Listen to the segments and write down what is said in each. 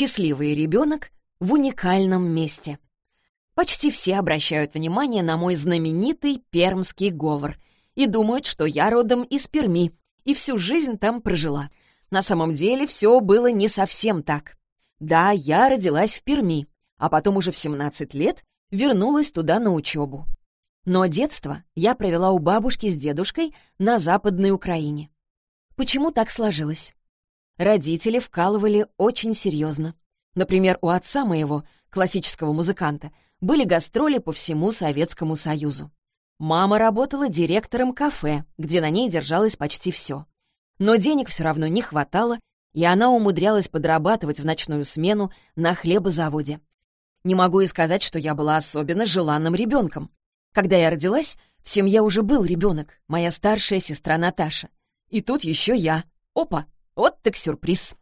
Счастливый ребенок в уникальном месте. Почти все обращают внимание на мой знаменитый пермский говор и думают, что я родом из Перми и всю жизнь там прожила. На самом деле все было не совсем так. Да, я родилась в Перми, а потом уже в 17 лет вернулась туда на учебу. Но детство я провела у бабушки с дедушкой на Западной Украине. Почему так сложилось? Родители вкалывали очень серьезно. Например, у отца моего, классического музыканта, были гастроли по всему Советскому Союзу. Мама работала директором кафе, где на ней держалось почти все. Но денег все равно не хватало, и она умудрялась подрабатывать в ночную смену на хлебозаводе. Не могу и сказать, что я была особенно желанным ребенком. Когда я родилась, в семье уже был ребенок, моя старшая сестра Наташа. И тут еще я. Опа, вот так сюрприз.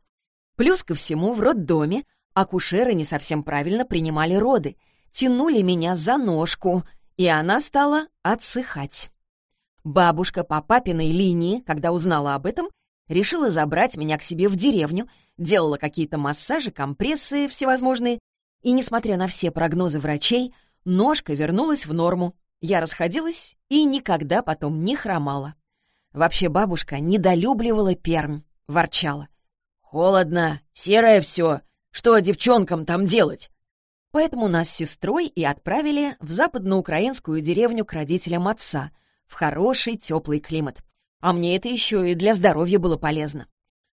Плюс ко всему, в роддоме акушеры не совсем правильно принимали роды, тянули меня за ножку, и она стала отсыхать. Бабушка по папиной линии, когда узнала об этом, решила забрать меня к себе в деревню, делала какие-то массажи, компрессы всевозможные, и, несмотря на все прогнозы врачей, Ножка вернулась в норму. Я расходилась и никогда потом не хромала. Вообще бабушка недолюбливала Пермь, ворчала. «Холодно, серое все. Что девчонкам там делать?» Поэтому нас с сестрой и отправили в западноукраинскую деревню к родителям отца, в хороший теплый климат. А мне это еще и для здоровья было полезно.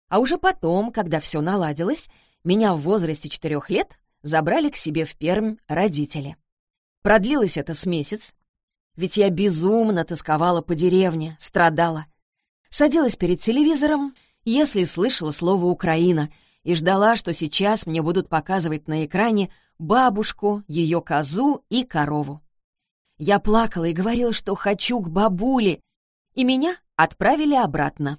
А уже потом, когда все наладилось, меня в возрасте четырех лет забрали к себе в Пермь родители. Продлилось это с месяц, ведь я безумно тосковала по деревне, страдала. Садилась перед телевизором, если слышала слово «Украина», и ждала, что сейчас мне будут показывать на экране бабушку, ее козу и корову. Я плакала и говорила, что хочу к бабуле, и меня отправили обратно.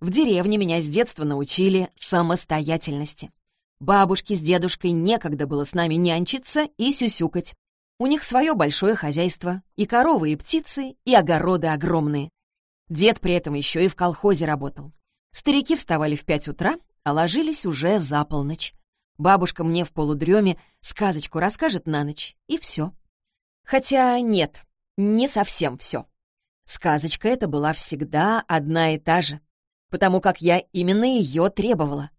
В деревне меня с детства научили самостоятельности. Бабушке с дедушкой некогда было с нами нянчиться и сюсюкать. У них свое большое хозяйство, и коровы, и птицы, и огороды огромные. Дед при этом еще и в колхозе работал. Старики вставали в пять утра, а ложились уже за полночь. Бабушка мне в полудреме сказочку расскажет на ночь, и все. Хотя нет, не совсем все. Сказочка эта была всегда одна и та же, потому как я именно ее требовала.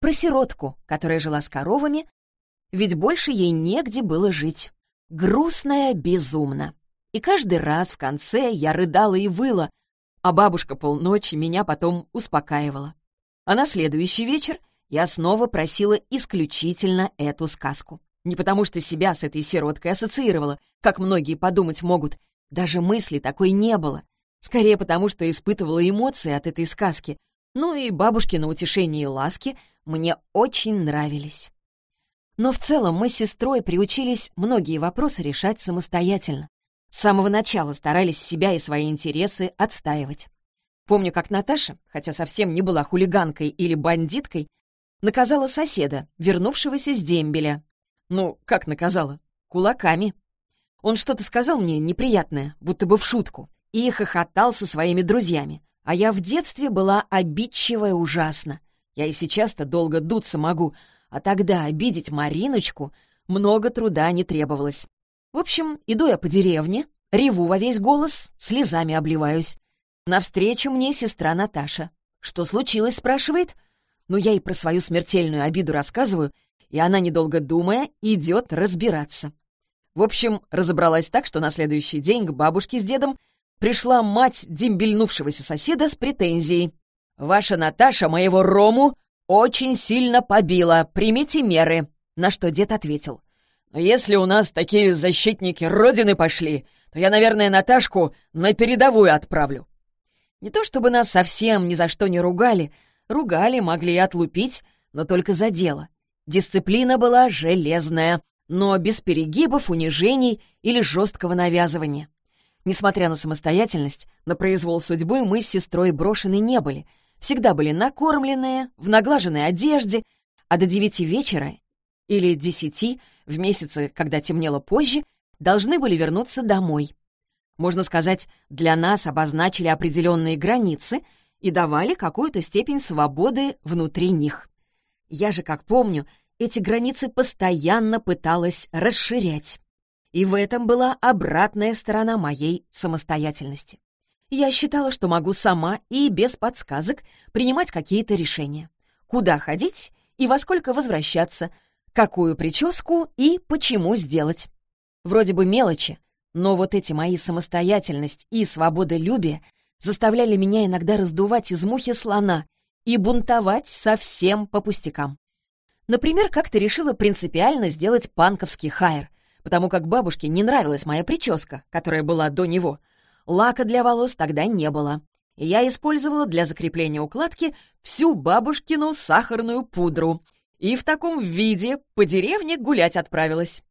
Про сиротку, которая жила с коровами, ведь больше ей негде было жить. Грустная безумно. И каждый раз в конце я рыдала и выла, а бабушка полночи меня потом успокаивала. А на следующий вечер я снова просила исключительно эту сказку. Не потому что себя с этой сироткой ассоциировала, как многие подумать могут. Даже мысли такой не было. Скорее потому, что испытывала эмоции от этой сказки. Ну и бабушкино утешение и ласки мне очень нравились. Но в целом мы с сестрой приучились многие вопросы решать самостоятельно. С самого начала старались себя и свои интересы отстаивать. Помню, как Наташа, хотя совсем не была хулиганкой или бандиткой, наказала соседа, вернувшегося с дембеля. Ну, как наказала? Кулаками. Он что-то сказал мне неприятное, будто бы в шутку, и хохотал со своими друзьями. А я в детстве была обидчивая ужасно. Я и сейчас-то долго дуться могу, а тогда обидеть Мариночку много труда не требовалось. В общем, иду я по деревне, реву во весь голос, слезами обливаюсь. Навстречу мне сестра Наташа. «Что случилось?» — спрашивает. Но я и про свою смертельную обиду рассказываю, и она, недолго думая, идет разбираться. В общем, разобралась так, что на следующий день к бабушке с дедом пришла мать дембельнувшегося соседа с претензией. «Ваша Наташа моего Рому «Очень сильно побила, примите меры», на что дед ответил. «Но если у нас такие защитники Родины пошли, то я, наверное, Наташку на передовую отправлю». Не то чтобы нас совсем ни за что не ругали, ругали, могли и отлупить, но только за дело. Дисциплина была железная, но без перегибов, унижений или жесткого навязывания. Несмотря на самостоятельность, на произвол судьбы мы с сестрой брошены не были — всегда были накормленные, в наглаженной одежде, а до девяти вечера или десяти, в месяце, когда темнело позже, должны были вернуться домой. Можно сказать, для нас обозначили определенные границы и давали какую-то степень свободы внутри них. Я же, как помню, эти границы постоянно пыталась расширять. И в этом была обратная сторона моей самостоятельности. Я считала, что могу сама и без подсказок принимать какие-то решения. Куда ходить и во сколько возвращаться, какую прическу и почему сделать. Вроде бы мелочи, но вот эти мои самостоятельность и свободолюбие заставляли меня иногда раздувать из мухи слона и бунтовать совсем по пустякам. Например, как-то решила принципиально сделать панковский хайр, потому как бабушке не нравилась моя прическа, которая была до него. Лака для волос тогда не было. И я использовала для закрепления укладки всю бабушкину сахарную пудру. И в таком виде по деревне гулять отправилась.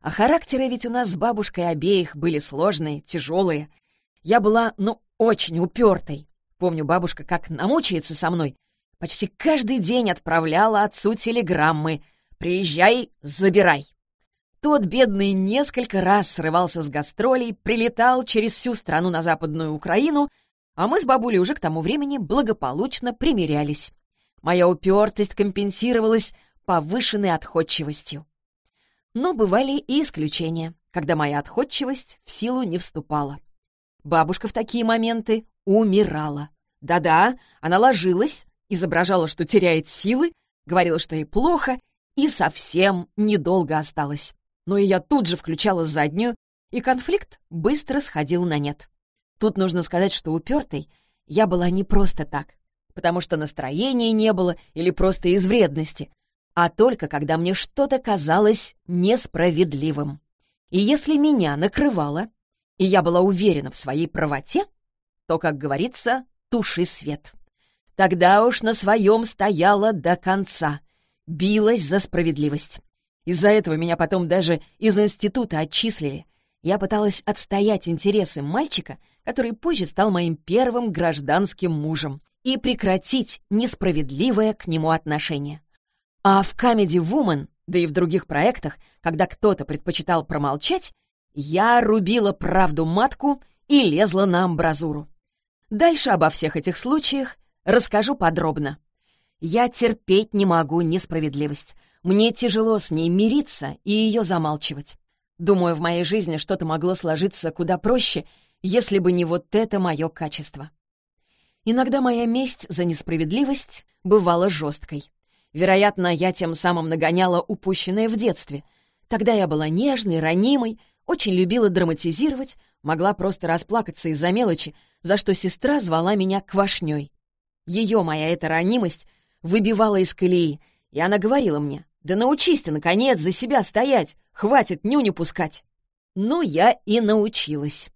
А характеры ведь у нас с бабушкой обеих были сложные, тяжелые. Я была, ну, очень упертой. Помню, бабушка как намучается со мной. Почти каждый день отправляла отцу телеграммы «Приезжай, забирай». Тот бедный несколько раз срывался с гастролей, прилетал через всю страну на Западную Украину, а мы с бабулей уже к тому времени благополучно примирялись. Моя упертость компенсировалась повышенной отходчивостью. Но бывали и исключения, когда моя отходчивость в силу не вступала. Бабушка в такие моменты умирала. Да-да, она ложилась, изображала, что теряет силы, говорила, что ей плохо, и совсем недолго осталось. Но и я тут же включала заднюю, и конфликт быстро сходил на нет. Тут нужно сказать, что упертой я была не просто так, потому что настроения не было или просто из вредности, а только когда мне что-то казалось несправедливым. И если меня накрывало, и я была уверена в своей правоте, то, как говорится, туши свет. Тогда уж на своем стояла до конца, билась за справедливость. Из-за этого меня потом даже из института отчислили. Я пыталась отстоять интересы мальчика, который позже стал моим первым гражданским мужем, и прекратить несправедливое к нему отношение. А в Comedy Woman, да и в других проектах, когда кто-то предпочитал промолчать, я рубила правду матку и лезла на амбразуру. Дальше обо всех этих случаях расскажу подробно. Я терпеть не могу несправедливость. Мне тяжело с ней мириться и ее замалчивать. Думаю, в моей жизни что-то могло сложиться куда проще, если бы не вот это мое качество. Иногда моя месть за несправедливость бывала жесткой. Вероятно, я тем самым нагоняла упущенное в детстве. Тогда я была нежной, ранимой, очень любила драматизировать, могла просто расплакаться из-за мелочи, за что сестра звала меня квашней. Ее моя эта ранимость выбивала из колеи, и она говорила мне, «Да научись ты, наконец, за себя стоять, хватит нюню пускать». Ну, я и научилась.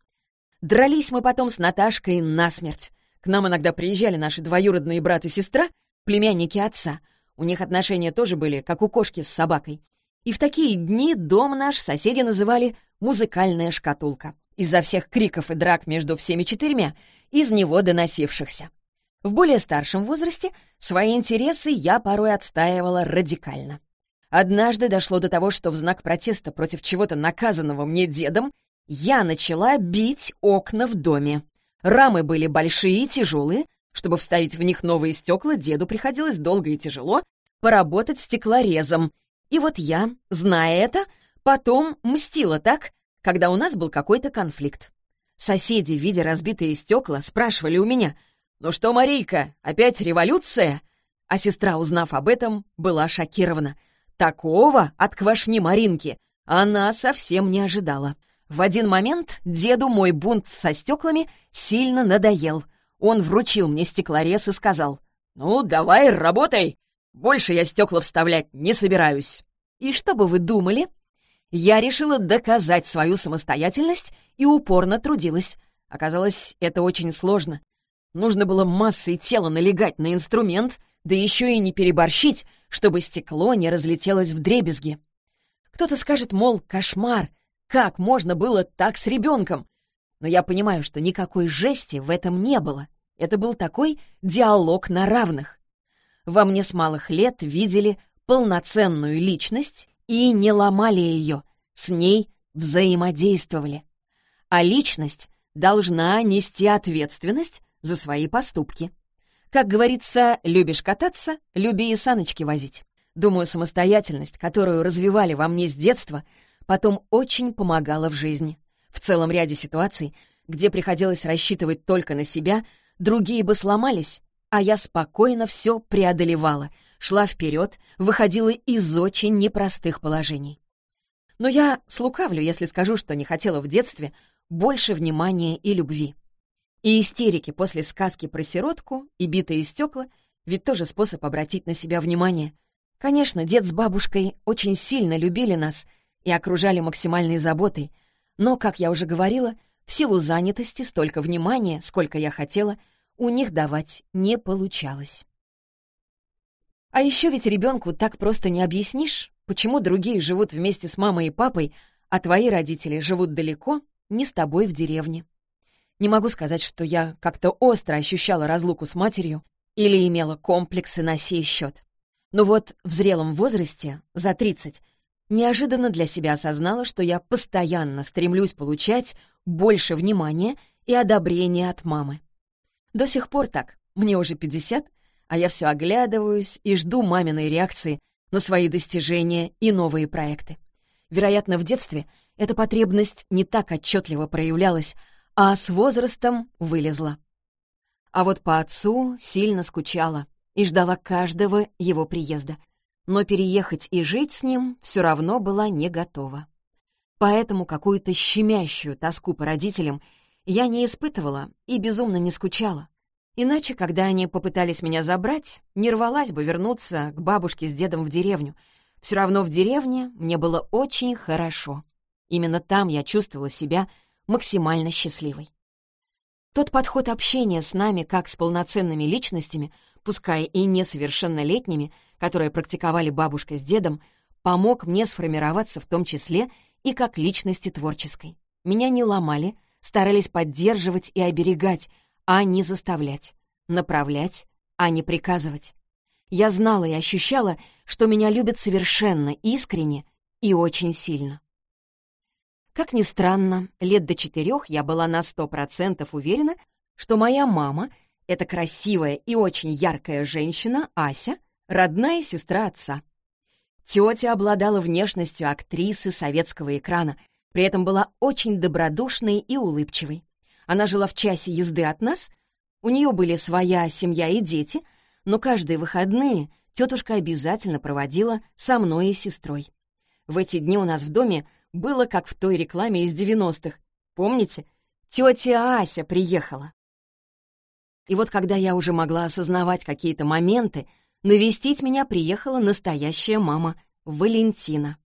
Дрались мы потом с Наташкой насмерть. К нам иногда приезжали наши двоюродные брат и сестра, племянники отца — у них отношения тоже были, как у кошки с собакой. И в такие дни дом наш соседи называли «музыкальная шкатулка» из-за всех криков и драк между всеми четырьмя, из него доносившихся. В более старшем возрасте свои интересы я порой отстаивала радикально. Однажды дошло до того, что в знак протеста против чего-то наказанного мне дедом я начала бить окна в доме. Рамы были большие и тяжелые, чтобы вставить в них новые стекла, деду приходилось долго и тяжело поработать стеклорезом. И вот я, зная это, потом мстила так, когда у нас был какой-то конфликт. Соседи, видя разбитые стекла, спрашивали у меня, «Ну что, Марийка, опять революция?» А сестра, узнав об этом, была шокирована. Такого от квашни Маринки она совсем не ожидала. В один момент деду мой бунт со стеклами сильно надоел — он вручил мне стеклорез и сказал, «Ну, давай, работай! Больше я стекла вставлять не собираюсь». И что бы вы думали? Я решила доказать свою самостоятельность и упорно трудилась. Оказалось, это очень сложно. Нужно было массой тела налегать на инструмент, да еще и не переборщить, чтобы стекло не разлетелось в дребезги. Кто-то скажет, мол, кошмар, как можно было так с ребенком? Но я понимаю, что никакой жести в этом не было. Это был такой диалог на равных. Во мне с малых лет видели полноценную личность и не ломали ее, с ней взаимодействовали. А личность должна нести ответственность за свои поступки. Как говорится, любишь кататься, люби и саночки возить. Думаю, самостоятельность, которую развивали во мне с детства, потом очень помогала в жизни. В целом ряде ситуаций, где приходилось рассчитывать только на себя, другие бы сломались, а я спокойно все преодолевала, шла вперед, выходила из очень непростых положений. Но я слукавлю, если скажу, что не хотела в детстве больше внимания и любви. И истерики после сказки про сиротку и битые стекла ведь тоже способ обратить на себя внимание. Конечно, дед с бабушкой очень сильно любили нас и окружали максимальной заботой, но, как я уже говорила, в силу занятости столько внимания, сколько я хотела, у них давать не получалось. А еще ведь ребенку так просто не объяснишь, почему другие живут вместе с мамой и папой, а твои родители живут далеко, не с тобой в деревне. Не могу сказать, что я как-то остро ощущала разлуку с матерью или имела комплексы на сей счет. Но вот в зрелом возрасте, за 30, неожиданно для себя осознала, что я постоянно стремлюсь получать больше внимания и одобрения от мамы. До сих пор так, мне уже 50, а я все оглядываюсь и жду маминой реакции на свои достижения и новые проекты. Вероятно, в детстве эта потребность не так отчетливо проявлялась, а с возрастом вылезла. А вот по отцу сильно скучала и ждала каждого его приезда. Но переехать и жить с ним все равно была не готова. Поэтому какую-то щемящую тоску по родителям я не испытывала и безумно не скучала. Иначе, когда они попытались меня забрать, не рвалась бы вернуться к бабушке с дедом в деревню. Все равно в деревне мне было очень хорошо. Именно там я чувствовала себя максимально счастливой. Тот подход общения с нами как с полноценными личностями, пускай и несовершеннолетними, которые практиковали бабушка с дедом, помог мне сформироваться в том числе и как личности творческой. Меня не ломали, старались поддерживать и оберегать, а не заставлять, направлять, а не приказывать. Я знала и ощущала, что меня любят совершенно искренне и очень сильно. Как ни странно, лет до четырех я была на сто процентов уверена, что моя мама — это красивая и очень яркая женщина, Ася, родная сестра отца. Тетя обладала внешностью актрисы советского экрана, при этом была очень добродушной и улыбчивой. Она жила в часе езды от нас, у нее были своя семья и дети, но каждые выходные тетушка обязательно проводила со мной и сестрой. В эти дни у нас в доме было как в той рекламе из 90-х. Помните? Тетя Ася приехала. И вот когда я уже могла осознавать какие-то моменты, навестить меня приехала настоящая мама, Валентина.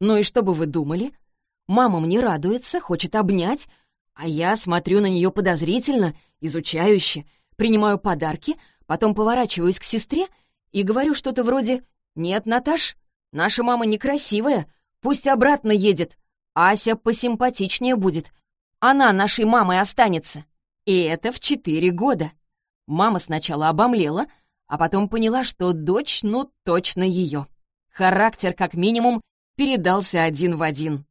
Ну и что бы вы думали? Мама мне радуется, хочет обнять, а я смотрю на нее подозрительно, изучающе, принимаю подарки, потом поворачиваюсь к сестре и говорю что-то вроде «Нет, Наташ, наша мама некрасивая, пусть обратно едет, Ася посимпатичнее будет, она нашей мамой останется». И это в четыре года. Мама сначала обомлела, а потом поняла, что дочь, ну, точно ее. Характер, как минимум, передался один в один.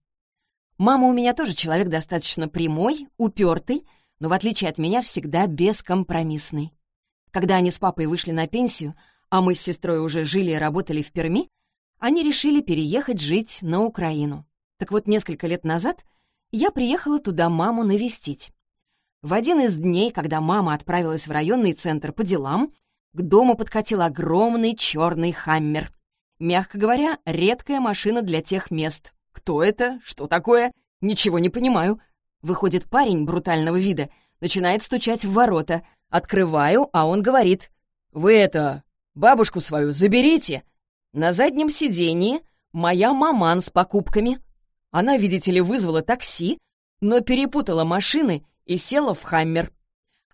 Мама у меня тоже человек достаточно прямой, упертый, но в отличие от меня всегда бескомпромиссный. Когда они с папой вышли на пенсию, а мы с сестрой уже жили и работали в Перми, они решили переехать жить на Украину. Так вот, несколько лет назад я приехала туда маму навестить. В один из дней, когда мама отправилась в районный центр по делам, к дому подкатил огромный черный хаммер. Мягко говоря, редкая машина для тех мест, «Кто это? Что такое? Ничего не понимаю». Выходит парень брутального вида, начинает стучать в ворота. Открываю, а он говорит. «Вы это, бабушку свою заберите!» На заднем сиденье моя маман с покупками. Она, видите ли, вызвала такси, но перепутала машины и села в «Хаммер».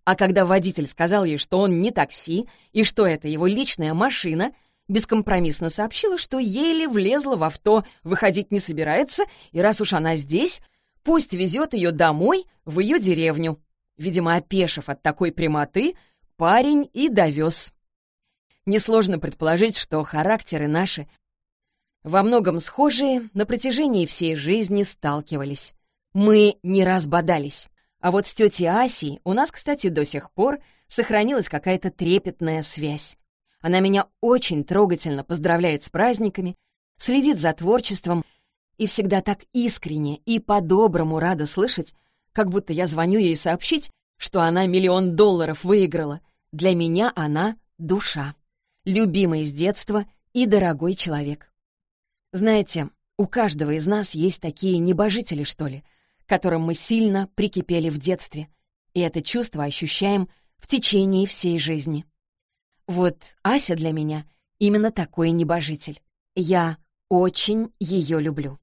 А когда водитель сказал ей, что он не такси и что это его личная машина — бескомпромиссно сообщила, что еле влезла в авто, выходить не собирается, и раз уж она здесь, пусть везет ее домой, в ее деревню. Видимо, опешив от такой прямоты, парень и довез. Несложно предположить, что характеры наши во многом схожие на протяжении всей жизни сталкивались. Мы не раз бодались. А вот с тетей Асей у нас, кстати, до сих пор сохранилась какая-то трепетная связь. Она меня очень трогательно поздравляет с праздниками, следит за творчеством и всегда так искренне и по-доброму рада слышать, как будто я звоню ей сообщить, что она миллион долларов выиграла. Для меня она — душа, любимый с детства и дорогой человек. Знаете, у каждого из нас есть такие небожители, что ли, которым мы сильно прикипели в детстве, и это чувство ощущаем в течение всей жизни. Вот Ася для меня именно такой небожитель. Я очень ее люблю.